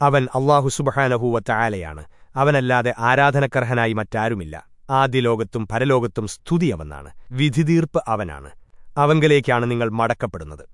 അവൻ അള്ളാഹു സുബഹാനഹൂവറ്റായാലയാണ് അവനല്ലാതെ ആരാധനക്കർഹനായി മറ്റാരുമില്ല. ആദ്യ ലോകത്തും പരലോകത്തും സ്തുതിയവനാണ്. വിധിതീർപ്പ് അവനാണ്. അവങ്കലേക്കാണ് നിങ്ങൾ മടക്കപ്പെടുന്നത്.